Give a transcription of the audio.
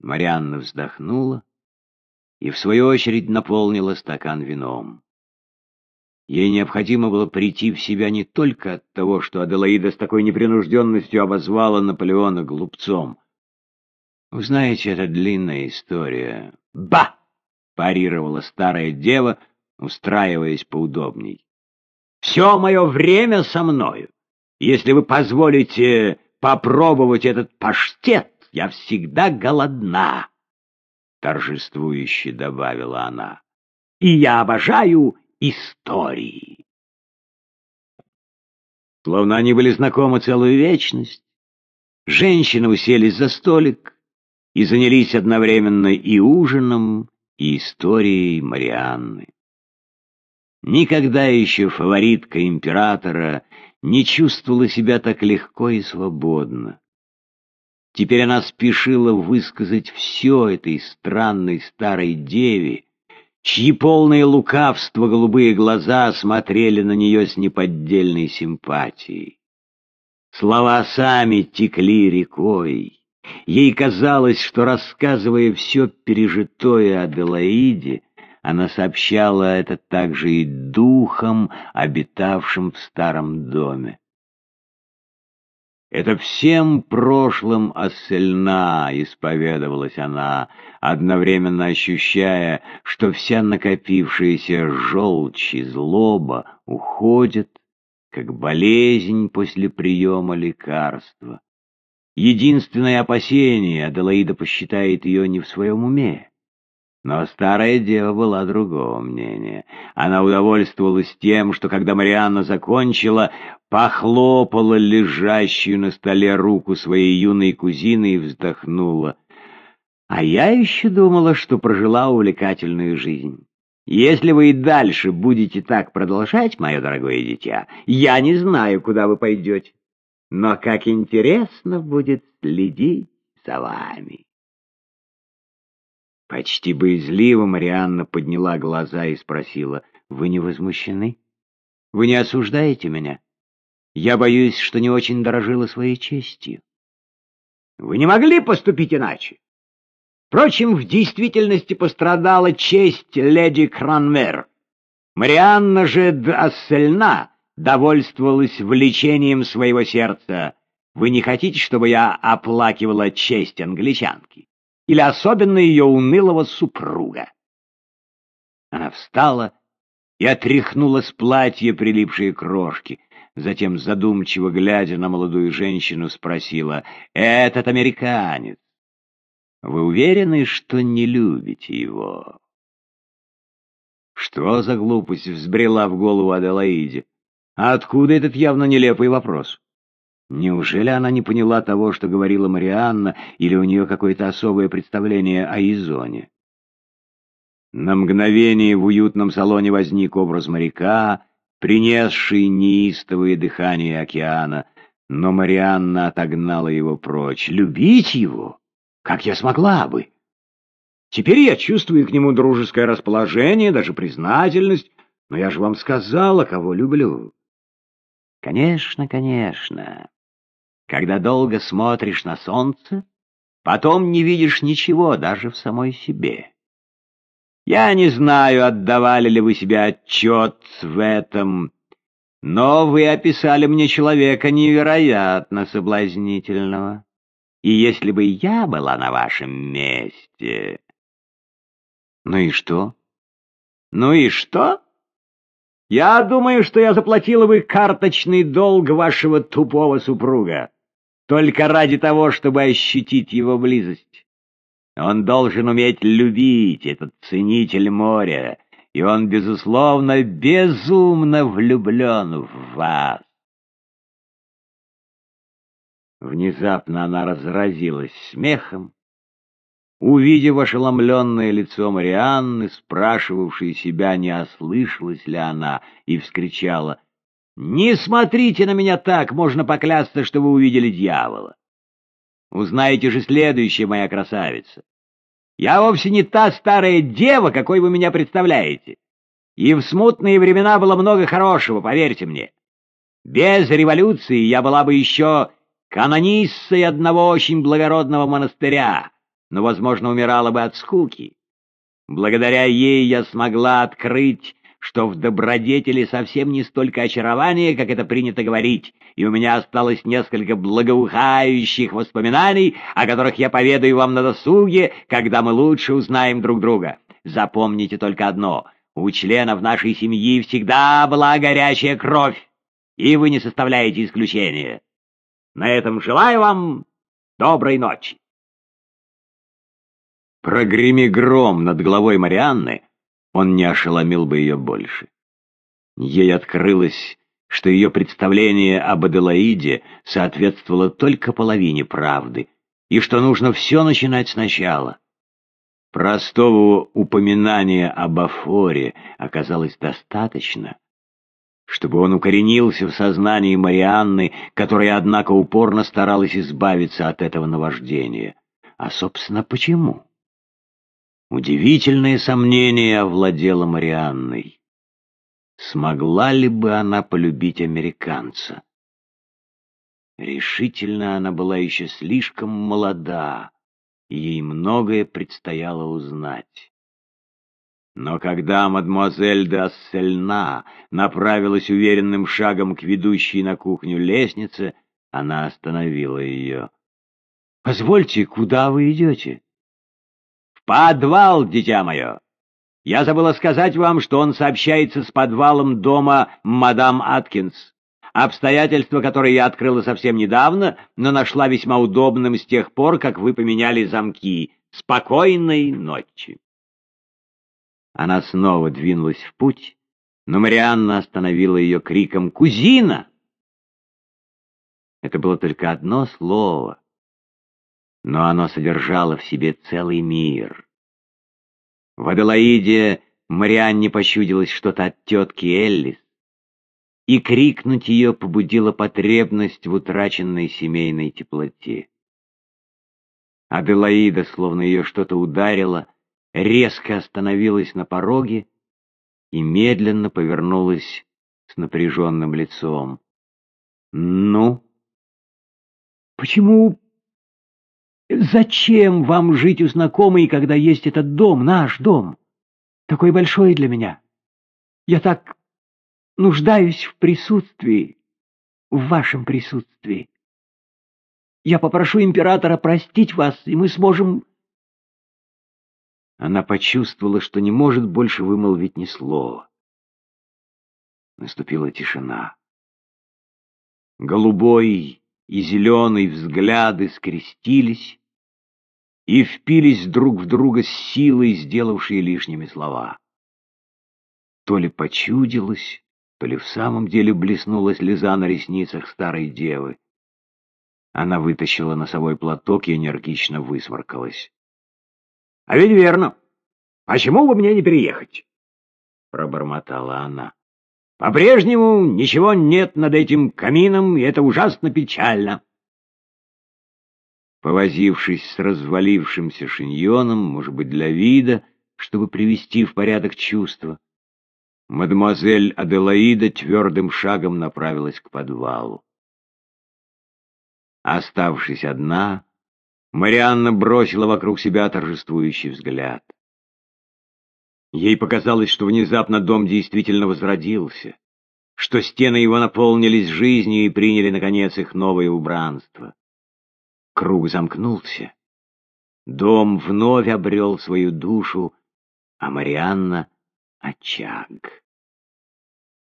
Марианна вздохнула и, в свою очередь, наполнила стакан вином. Ей необходимо было прийти в себя не только от того, что Аделаида с такой непринужденностью обозвала Наполеона глупцом. Вы знаете, это длинная история. «Ба!» — парировала старая дева, устраиваясь поудобней. «Все мое время со мною. Если вы позволите попробовать этот паштет, я всегда голодна», — торжествующе добавила она. «И я обожаю истории». Словно они были знакомы целую вечность, женщины уселись за столик и занялись одновременно и ужином, и историей Марианны. Никогда еще фаворитка императора не чувствовала себя так легко и свободно. Теперь она спешила высказать все этой странной старой деве, чьи полные лукавства голубые глаза смотрели на нее с неподдельной симпатией. Слова сами текли рекой. Ей казалось, что, рассказывая все пережитое Аделаиде, она сообщала это также и духам, обитавшим в старом доме. Это всем прошлым осельна, исповедовалась она, одновременно ощущая, что вся накопившаяся желчь и злоба уходит, как болезнь после приема лекарства. Единственное опасение, Аделаида посчитает ее не в своем уме. Но старая дева была другого мнения. Она удовольствовалась тем, что когда Марианна закончила, похлопала лежащую на столе руку своей юной кузины и вздохнула. А я еще думала, что прожила увлекательную жизнь. Если вы и дальше будете так продолжать, мое дорогое дитя, я не знаю, куда вы пойдете. Но как интересно будет следить за вами. Почти боязливо Марианна подняла глаза и спросила, «Вы не возмущены? Вы не осуждаете меня? Я боюсь, что не очень дорожила своей честью». «Вы не могли поступить иначе. Впрочем, в действительности пострадала честь леди Кранмер. Марианна же Д'Ассельна довольствовалась влечением своего сердца. Вы не хотите, чтобы я оплакивала честь англичанки? Или особенно ее унылого супруга. Она встала и отряхнула с платья прилипшие крошки, затем, задумчиво глядя на молодую женщину, спросила, «Этот американец, вы уверены, что не любите его?» Что за глупость взбрела в голову Аделаиде? Откуда этот явно нелепый вопрос? Неужели она не поняла того, что говорила Марианна, или у нее какое-то особое представление о Изоне? На мгновение в уютном салоне возник образ моряка, принесший неистовое дыхание океана, но Марианна отогнала его прочь. «Любить его? Как я смогла бы? Теперь я чувствую к нему дружеское расположение, даже признательность, но я же вам сказала, кого люблю». «Конечно, конечно. Когда долго смотришь на солнце, потом не видишь ничего даже в самой себе. Я не знаю, отдавали ли вы себе отчет в этом, но вы описали мне человека невероятно соблазнительного. И если бы я была на вашем месте... Ну и что? Ну и что? Я думаю, что я заплатила бы карточный долг вашего тупого супруга только ради того, чтобы ощутить его близость. Он должен уметь любить, этот ценитель моря, и он, безусловно, безумно влюблен в вас. Внезапно она разразилась смехом, увидев ошеломленное лицо Марианны, спрашивавшей себя, не ослышалась ли она, и вскричала — не смотрите на меня так, можно поклясться, что вы увидели дьявола. Узнаете же следующее, моя красавица. Я вовсе не та старая дева, какой вы меня представляете. И в смутные времена было много хорошего, поверьте мне. Без революции я была бы еще канониссой одного очень благородного монастыря, но, возможно, умирала бы от скуки. Благодаря ей я смогла открыть, что в добродетели совсем не столько очарование, как это принято говорить, и у меня осталось несколько благоухающих воспоминаний, о которых я поведаю вам на досуге, когда мы лучше узнаем друг друга. Запомните только одно — у членов нашей семьи всегда была горячая кровь, и вы не составляете исключения. На этом желаю вам доброй ночи. Прогреми гром над головой Марианны, он не ошеломил бы ее больше. Ей открылось, что ее представление об Аделаиде соответствовало только половине правды, и что нужно все начинать сначала. Простого упоминания об Афоре оказалось достаточно, чтобы он укоренился в сознании Марианны, которая, однако, упорно старалась избавиться от этого наваждения. А, собственно, почему? Удивительное сомнение овладело Марианной. Смогла ли бы она полюбить американца? Решительно она была еще слишком молода, ей многое предстояло узнать. Но когда мадемуазель де Ассельна направилась уверенным шагом к ведущей на кухню лестнице, она остановила ее. — Позвольте, куда вы идете? Подвал, дитя мое! Я забыла сказать вам, что он сообщается с подвалом дома мадам Аткинс. Обстоятельство, которое я открыла совсем недавно, но нашла весьма удобным с тех пор, как вы поменяли замки. Спокойной ночи. Она снова двинулась в путь, но Марианна остановила ее криком «Кузина!». Это было только одно слово, но оно содержало в себе целый мир. В Аделаиде Марианне пощудилось что-то от тетки Эллис, и крикнуть ее побудила потребность в утраченной семейной теплоте. Аделаида, словно ее что-то ударило, резко остановилась на пороге и медленно повернулась с напряженным лицом. «Ну?» «Почему Зачем вам жить у знакомой, когда есть этот дом, наш дом? Такой большой для меня. Я так нуждаюсь в присутствии, в вашем присутствии. Я попрошу императора простить вас, и мы сможем...» Она почувствовала, что не может больше вымолвить ни слова. Наступила тишина. Голубой и зеленый взгляды скрестились, и впились друг в друга с силой, сделавшие лишними слова. То ли почудилось, то ли в самом деле блеснула слеза на ресницах старой девы. Она вытащила носовой платок и энергично высморкалась. — А ведь верно. Почему бы мне не переехать? — пробормотала она. — По-прежнему ничего нет над этим камином, и это ужасно печально. — Повозившись с развалившимся шиньоном, может быть, для вида, чтобы привести в порядок чувства, мадемуазель Аделаида твердым шагом направилась к подвалу. Оставшись одна, Марианна бросила вокруг себя торжествующий взгляд. Ей показалось, что внезапно дом действительно возродился, что стены его наполнились жизнью и приняли, наконец, их новое убранство. Круг замкнулся. Дом вновь обрел свою душу, а Марианна — очаг.